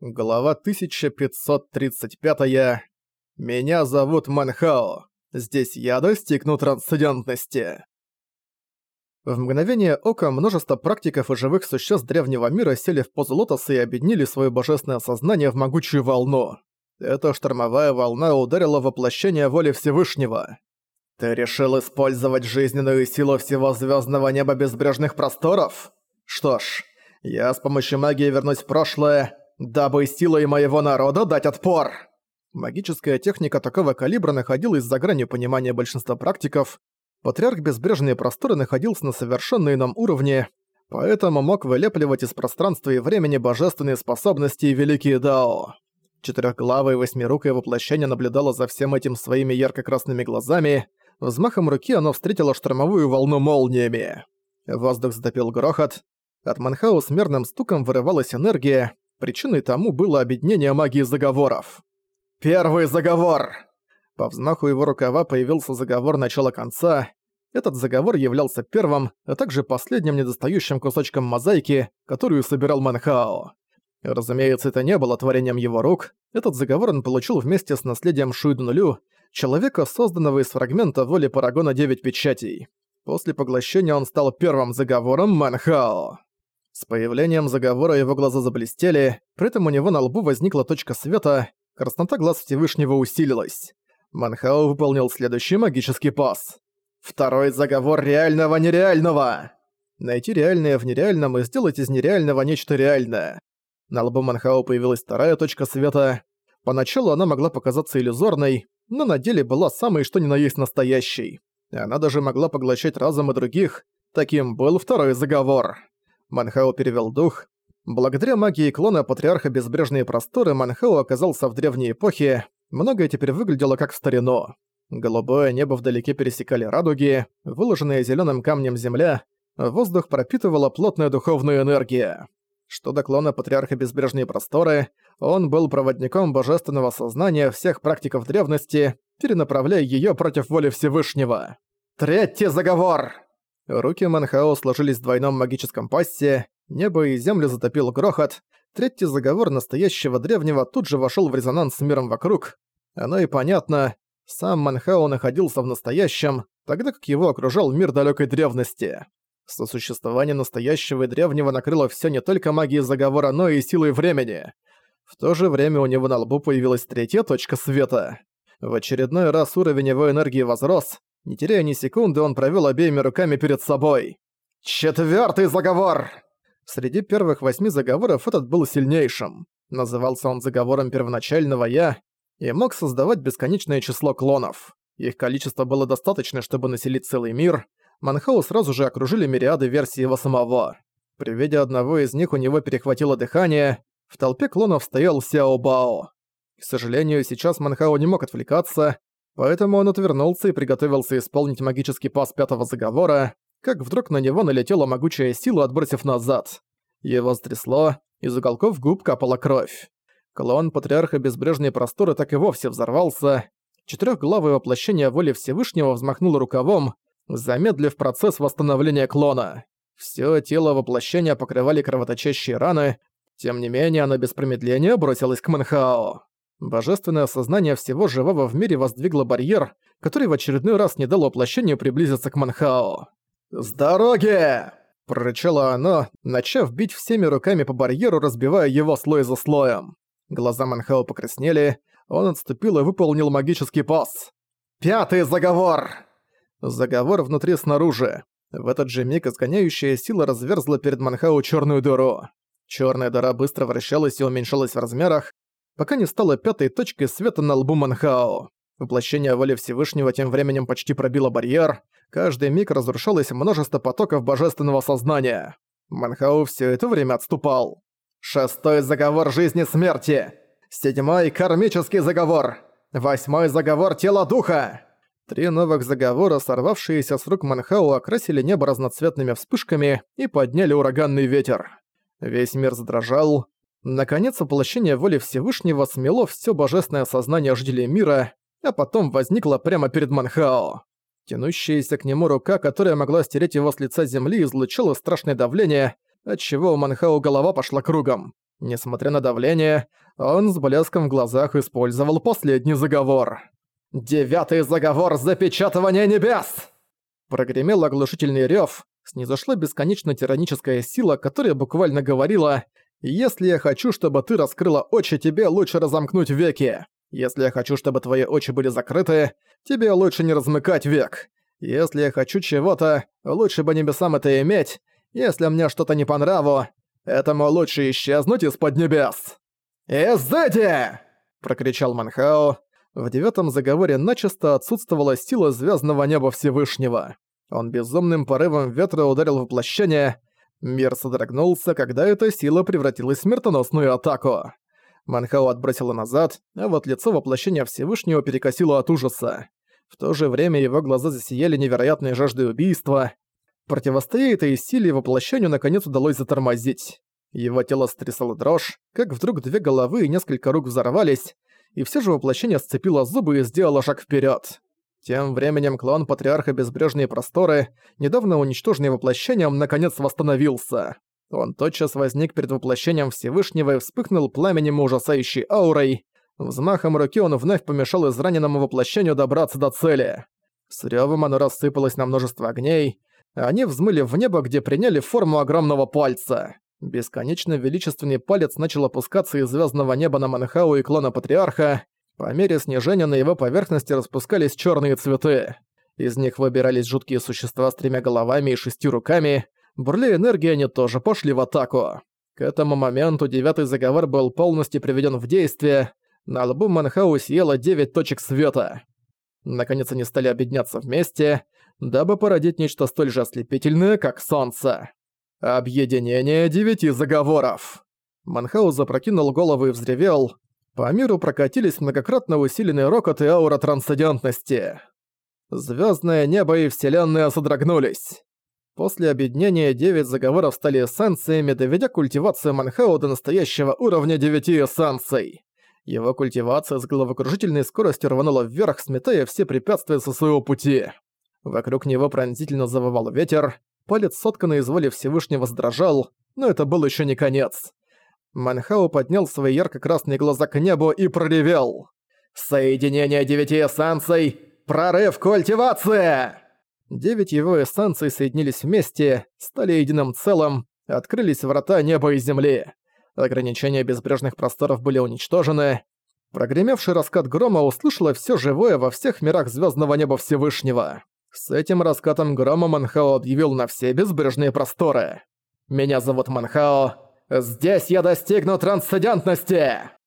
Глава 1535. -я. Меня зовут Манхао. Здесь я достигну трансцендентности. В мгновение ока множество практиков и живых существ древнего мира сели в позу лотоса и объединили свое божественное сознание в могучую волну. Эта штормовая волна ударила воплощение воли Всевышнего. «Ты решил использовать жизненную силу всего звездного неба безбрежных просторов? Что ж, я с помощью магии вернусь в прошлое дабы силой моего народа дать отпор. Магическая техника такого калибра находилась за гранью понимания большинства практиков. Патриарх Безбрежные Просторы находился на совершенно ином уровне, поэтому мог вылепливать из пространства и времени божественные способности и великие дао. Четырехглавое восьмирукое воплощение наблюдало за всем этим своими ярко-красными глазами. Взмахом руки оно встретило штормовую волну молниями. Воздух затопил грохот. От Манхау с мерным стуком вырывалась энергия, Причиной тому было объединение магии заговоров. «Первый заговор!» По взмаху его рукава появился заговор начала-конца. Этот заговор являлся первым, а также последним недостающим кусочком мозаики, которую собирал Манхао. Разумеется, это не было творением его рук. Этот заговор он получил вместе с наследием Шуйднулю, человека, созданного из фрагмента воли Парагона Девять Печатей. После поглощения он стал первым заговором Манхао. С появлением заговора его глаза заблестели, при этом у него на лбу возникла точка света, краснота глаз Всевышнего усилилась. Манхао выполнил следующий магический пас. «Второй заговор реального нереального!» Найти реальное в нереальном и сделать из нереального нечто реальное. На лбу Манхао появилась вторая точка света. Поначалу она могла показаться иллюзорной, но на деле была самой что ни на есть настоящей. Она даже могла поглощать разум и других. Таким был второй заговор. Манхао перевел дух. Благодаря магии клона Патриарха Безбрежные Просторы Манхао оказался в древней эпохе. Многое теперь выглядело как в старину. Голубое небо вдалеке пересекали радуги, выложенная зеленым камнем земля, воздух пропитывала плотная духовная энергия. Что до клона Патриарха Безбрежные Просторы, он был проводником божественного сознания всех практиков древности, перенаправляя ее против воли Всевышнего. «Третий заговор!» Руки Манхао сложились в двойном магическом пассе, небо и землю затопил грохот, третий заговор настоящего древнего тут же вошел в резонанс с миром вокруг. Оно и понятно, сам Манхао находился в настоящем, тогда как его окружал мир далекой древности. Сосуществование настоящего и древнего накрыло все не только магией заговора, но и силой времени. В то же время у него на лбу появилась третья точка света. В очередной раз уровень его энергии возрос, не теряя ни секунды, он провёл обеими руками перед собой. «Четвёртый заговор!» Среди первых восьми заговоров этот был сильнейшим. Назывался он заговором первоначального «я» и мог создавать бесконечное число клонов. Их количество было достаточно, чтобы населить целый мир. Манхау сразу же окружили мириады версий его самого. При виде одного из них у него перехватило дыхание. В толпе клонов стоял Сяо Бао. К сожалению, сейчас Манхао не мог отвлекаться, Поэтому он отвернулся и приготовился исполнить магический пас пятого заговора, как вдруг на него налетела могучая сила, отбросив назад. Его стрясло, из уголков губ капала кровь. Клон Патриарха Безбрежные Просторы так и вовсе взорвался. Четырёхглавое воплощение воли Всевышнего взмахнуло рукавом, замедлив процесс восстановления клона. Всё тело воплощения покрывали кровоточащие раны, тем не менее она без промедления бросилась к Манхао. Божественное сознание всего живого в мире воздвигло барьер, который в очередной раз не дал воплощению приблизиться к Манхао. «С дороги!» – прорычало оно, начав бить всеми руками по барьеру, разбивая его слой за слоем. Глаза Манхао покраснели, он отступил и выполнил магический пас. «Пятый заговор!» Заговор внутри-снаружи. В этот же миг изгоняющая сила разверзла перед Манхау черную дыру. Черная дыра быстро вращалась и уменьшалась в размерах, пока не стала пятой точкой света на лбу Манхао. Воплощение воли Всевышнего тем временем почти пробило барьер, каждый миг разрушалось множество потоков божественного сознания. Манхао все это время отступал. Шестой заговор жизни-смерти. Седьмой кармический заговор. Восьмой заговор тела духа. Три новых заговора, сорвавшиеся с рук Манхау, окрасили небо разноцветными вспышками и подняли ураганный ветер. Весь мир задрожал, Наконец, воплощение воли Всевышнего смело все божественное сознание жителей мира, а потом возникло прямо перед Манхао. Тянущаяся к нему рука, которая могла стереть его с лица земли, излучала страшное давление, отчего у Манхао голова пошла кругом. Несмотря на давление, он с блеском в глазах использовал последний заговор. «Девятый заговор запечатывания небес!» Прогремел оглушительный рёв, снизошла бесконечно тираническая сила, которая буквально говорила «Если я хочу, чтобы ты раскрыла очи, тебе лучше разомкнуть веки. Если я хочу, чтобы твои очи были закрыты, тебе лучше не размыкать век. Если я хочу чего-то, лучше бы небесам это иметь. Если мне что-то не по нраву, этому лучше исчезнуть из-под небес». «Изыди!» – прокричал Манхао. В девятом заговоре начисто отсутствовала сила звездного неба Всевышнего. Он безумным порывом ветра ударил воплощение. Мир содрогнулся, когда эта сила превратилась в смертоносную атаку. Манхао отбросила назад, а вот лицо воплощения Всевышнего перекосило от ужаса. В то же время его глаза засияли невероятной жаждой убийства. Противостоя этой силе, воплощению наконец удалось затормозить. Его тело стрясало дрожь, как вдруг две головы и несколько рук взорвались, и все же воплощение сцепило зубы и сделало шаг вперед. Тем временем клан Патриарха Безбрежные Просторы, недавно уничтоженный воплощением, наконец восстановился. Он тотчас возник перед воплощением Всевышнего и вспыхнул пламенем ужасающей аурой. Взмахом руки он вновь помешал израненному воплощению добраться до цели. С рёвом оно рассыпалось на множество огней, они взмыли в небо, где приняли форму огромного пальца. Бесконечно величественный палец начал опускаться из звездного неба на Манхау и клона Патриарха. По мере снижения на его поверхности распускались черные цветы. Из них выбирались жуткие существа с тремя головами и шестью руками. Бурля энергии они тоже пошли в атаку. К этому моменту девятый заговор был полностью приведен в действие. На лбу Манхау съело девять точек света. Наконец они стали объединяться вместе, дабы породить нечто столь же ослепительное, как солнце. Объединение девяти заговоров. Манхау запрокинул голову и взревел. По миру прокатились многократно усиленные рокот и аура трансцендентности. Звездное небо и вселенная содрогнулись. После объединения девять заговоров стали эссенциями, доведя культивацию Манхау до настоящего уровня девяти эссенций. Его культивация с головокружительной скоростью рванула вверх, сметая все препятствия со своего пути. Вокруг него пронзительно завывал ветер, Палец сотканный из воли Всевышнего сдрожал, но это был еще не конец. Манхау поднял свои ярко-красные глаза к небу и проревел. «Соединение девяти эссенций! Прорыв культивация!» Девять его эссенций соединились вместе, стали единым целым, открылись врата неба и земли. Ограничения безбрежных просторов были уничтожены. Прогремевший раскат грома услышало все живое во всех мирах звездного неба Всевышнего. С этим раскатом грома Манхао объявил на все безбрежные просторы. «Меня зовут Манхао. Здесь я достигну трансцендентности!»